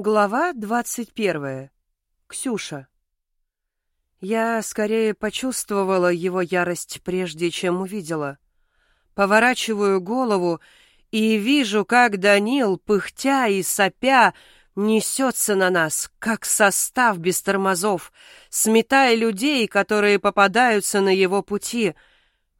Глава двадцать первая. Ксюша. Я скорее почувствовала его ярость, прежде чем увидела. Поворачиваю голову и вижу, как Данил, пыхтя и сопя, несется на нас, как состав без тормозов, сметая людей, которые попадаются на его пути.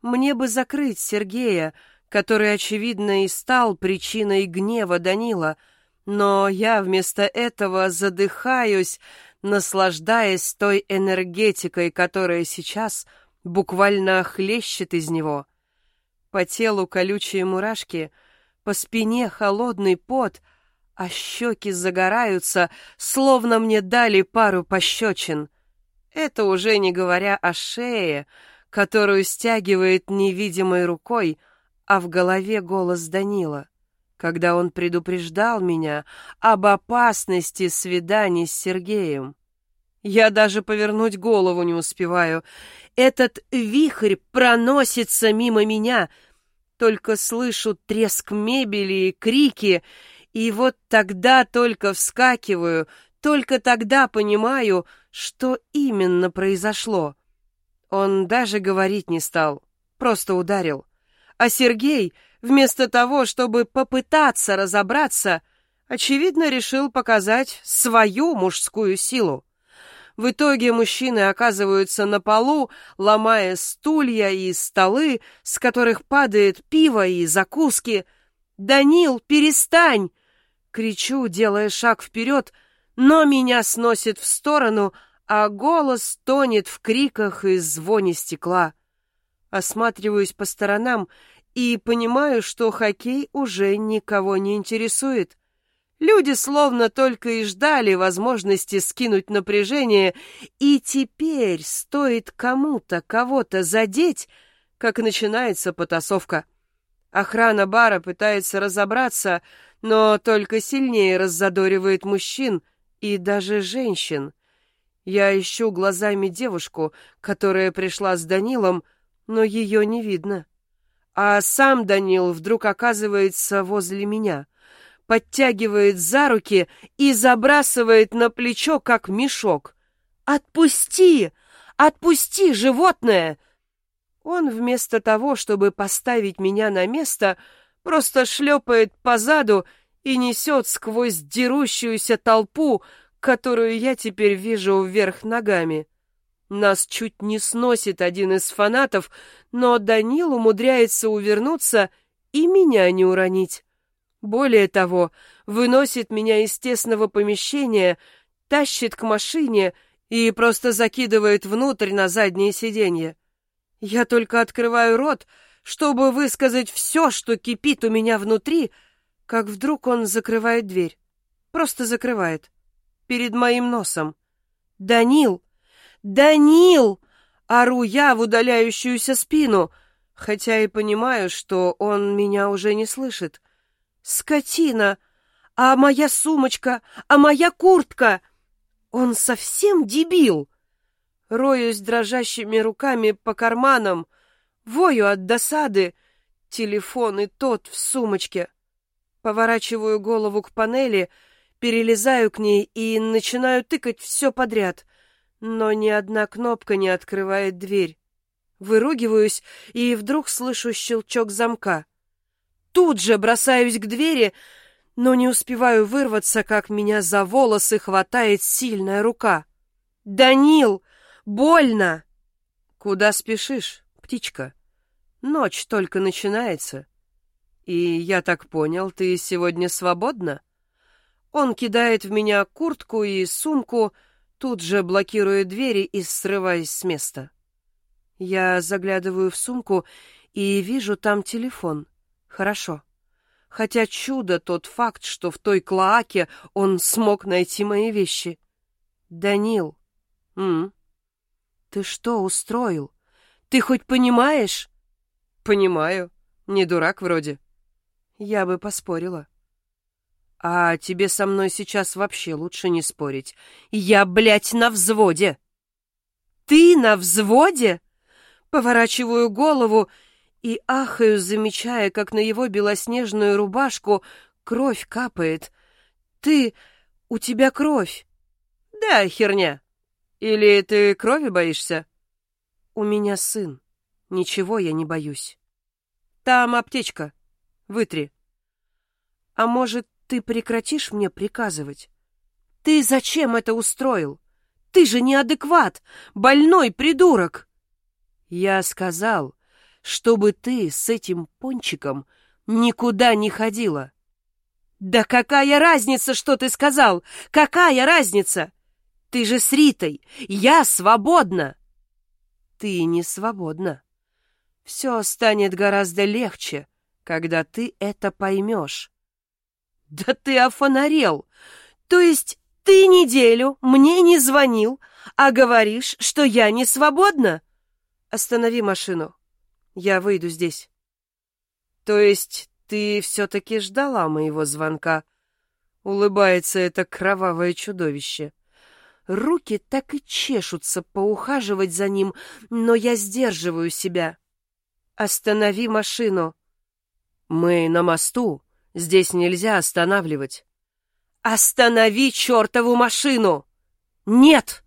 Мне бы закрыть Сергея, который, очевидно, и стал причиной гнева Данила — но я вместо этого задыхаюсь, наслаждаясь той энергетикой, которая сейчас буквально хлещет из него. По телу колючие мурашки, по спине холодный пот, а щеки загораются, словно мне дали пару пощечин. Это уже не говоря о шее, которую стягивает невидимой рукой, а в голове голос Данила когда он предупреждал меня об опасности свиданий с Сергеем. Я даже повернуть голову не успеваю. Этот вихрь проносится мимо меня. Только слышу треск мебели и крики, и вот тогда только вскакиваю, только тогда понимаю, что именно произошло. Он даже говорить не стал, просто ударил. А Сергей вместо того, чтобы попытаться разобраться, очевидно, решил показать свою мужскую силу. В итоге мужчины оказываются на полу, ломая стулья и столы, с которых падает пиво и закуски. «Данил, перестань!» Кричу, делая шаг вперед, но меня сносит в сторону, а голос тонет в криках и звоне стекла. Осматриваюсь по сторонам и понимаю, что хоккей уже никого не интересует. Люди словно только и ждали возможности скинуть напряжение, и теперь стоит кому-то кого-то задеть, как начинается потасовка. Охрана бара пытается разобраться, но только сильнее раззадоривает мужчин и даже женщин. Я ищу глазами девушку, которая пришла с Данилом, но ее не видно. А сам Данил вдруг оказывается возле меня, подтягивает за руки и забрасывает на плечо, как мешок. «Отпусти! Отпусти, животное!» Он вместо того, чтобы поставить меня на место, просто шлепает по заду и несет сквозь дерущуюся толпу, которую я теперь вижу вверх ногами. Нас чуть не сносит один из фанатов, но Данил умудряется увернуться и меня не уронить. Более того, выносит меня из тесного помещения, тащит к машине и просто закидывает внутрь на заднее сиденье. Я только открываю рот, чтобы высказать все, что кипит у меня внутри, как вдруг он закрывает дверь. Просто закрывает. Перед моим носом. «Данил!» «Данил!» — ору я в удаляющуюся спину, хотя и понимаю, что он меня уже не слышит. «Скотина! А моя сумочка? А моя куртка? Он совсем дебил!» Роюсь дрожащими руками по карманам, вою от досады. Телефон и тот в сумочке. Поворачиваю голову к панели, перелезаю к ней и начинаю тыкать все подряд но ни одна кнопка не открывает дверь. Выругиваюсь и вдруг слышу щелчок замка. Тут же бросаюсь к двери, но не успеваю вырваться, как меня за волосы хватает сильная рука. «Данил! Больно!» «Куда спешишь, птичка? Ночь только начинается. И я так понял, ты сегодня свободна?» Он кидает в меня куртку и сумку, тут же блокирую двери и срываюсь с места. Я заглядываю в сумку и вижу там телефон. Хорошо. Хотя чудо тот факт, что в той клоаке он смог найти мои вещи. Данил. М? Ты что устроил? Ты хоть понимаешь? Понимаю. Не дурак вроде. Я бы поспорила. А тебе со мной сейчас вообще лучше не спорить. Я, блядь, на взводе. Ты на взводе? Поворачиваю голову и ахаю, замечая, как на его белоснежную рубашку кровь капает. Ты... у тебя кровь. Да, херня. Или ты крови боишься? У меня сын. Ничего я не боюсь. Там аптечка. Вытри. А может, ты прекратишь мне приказывать? Ты зачем это устроил? Ты же неадекват, больной придурок. Я сказал, чтобы ты с этим пончиком никуда не ходила. Да какая разница, что ты сказал? Какая разница? Ты же с Ритой. Я свободна. Ты не свободна. Все станет гораздо легче, когда ты это поймешь. Да ты офонарел. То есть ты неделю мне не звонил, а говоришь, что я не свободна? Останови машину. Я выйду здесь. То есть ты все-таки ждала моего звонка? Улыбается это кровавое чудовище. Руки так и чешутся поухаживать за ним, но я сдерживаю себя. Останови машину. Мы на мосту. Здесь нельзя останавливать. Останови чертову машину! Нет!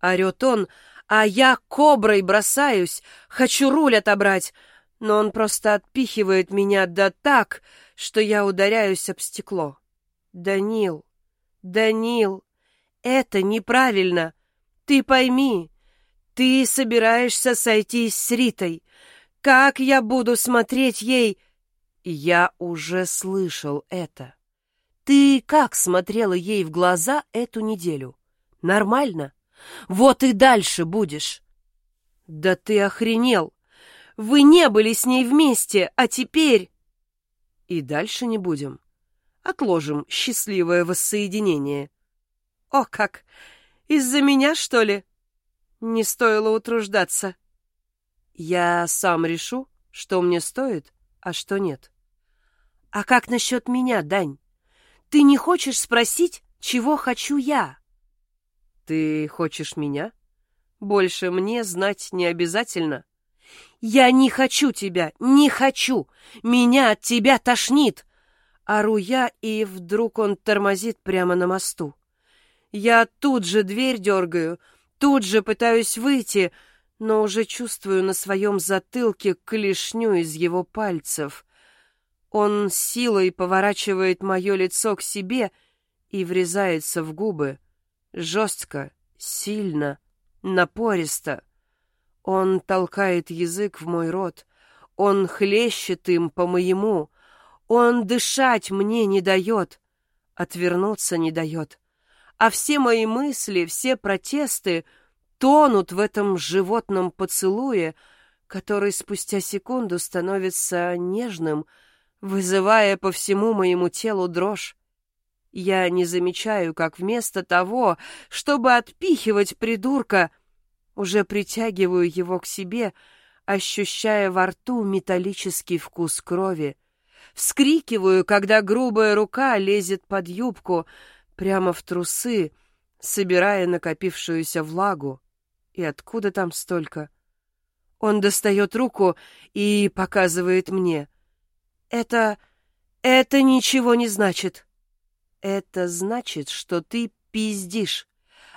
Орет он, а я коброй бросаюсь, хочу руль отобрать, но он просто отпихивает меня да так, что я ударяюсь об стекло. Данил, Данил, это неправильно. Ты пойми, ты собираешься сойтись с Ритой. Как я буду смотреть ей? Я уже слышал это. Ты как смотрела ей в глаза эту неделю? Нормально? Вот и дальше будешь. Да ты охренел. Вы не были с ней вместе, а теперь... И дальше не будем. Отложим счастливое воссоединение. О, как! Из-за меня, что ли? Не стоило утруждаться. Я сам решу, что мне стоит, а что нет. А как насчет меня, Дань? Ты не хочешь спросить, чего хочу я? Ты хочешь меня? Больше мне знать не обязательно. Я не хочу тебя, не хочу. Меня от тебя тошнит. Ору я, и вдруг он тормозит прямо на мосту. Я тут же дверь дергаю, тут же пытаюсь выйти, но уже чувствую на своем затылке клешню из его пальцев. Он силой поворачивает мое лицо к себе и врезается в губы. Жестко, сильно, напористо. Он толкает язык в мой рот. Он хлещет им по моему. Он дышать мне не дает, отвернуться не дает. А все мои мысли, все протесты тонут в этом животном поцелуе, который спустя секунду становится нежным, вызывая по всему моему телу дрожь. Я не замечаю, как вместо того, чтобы отпихивать придурка, уже притягиваю его к себе, ощущая во рту металлический вкус крови. Вскрикиваю, когда грубая рука лезет под юбку, прямо в трусы, собирая накопившуюся влагу. И откуда там столько? Он достает руку и показывает мне — это... это ничего не значит. Это значит, что ты пиздишь.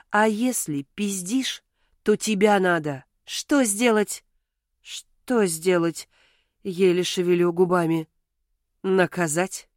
А если пиздишь, то тебя надо. Что сделать? Что сделать? Еле шевелю губами. Наказать?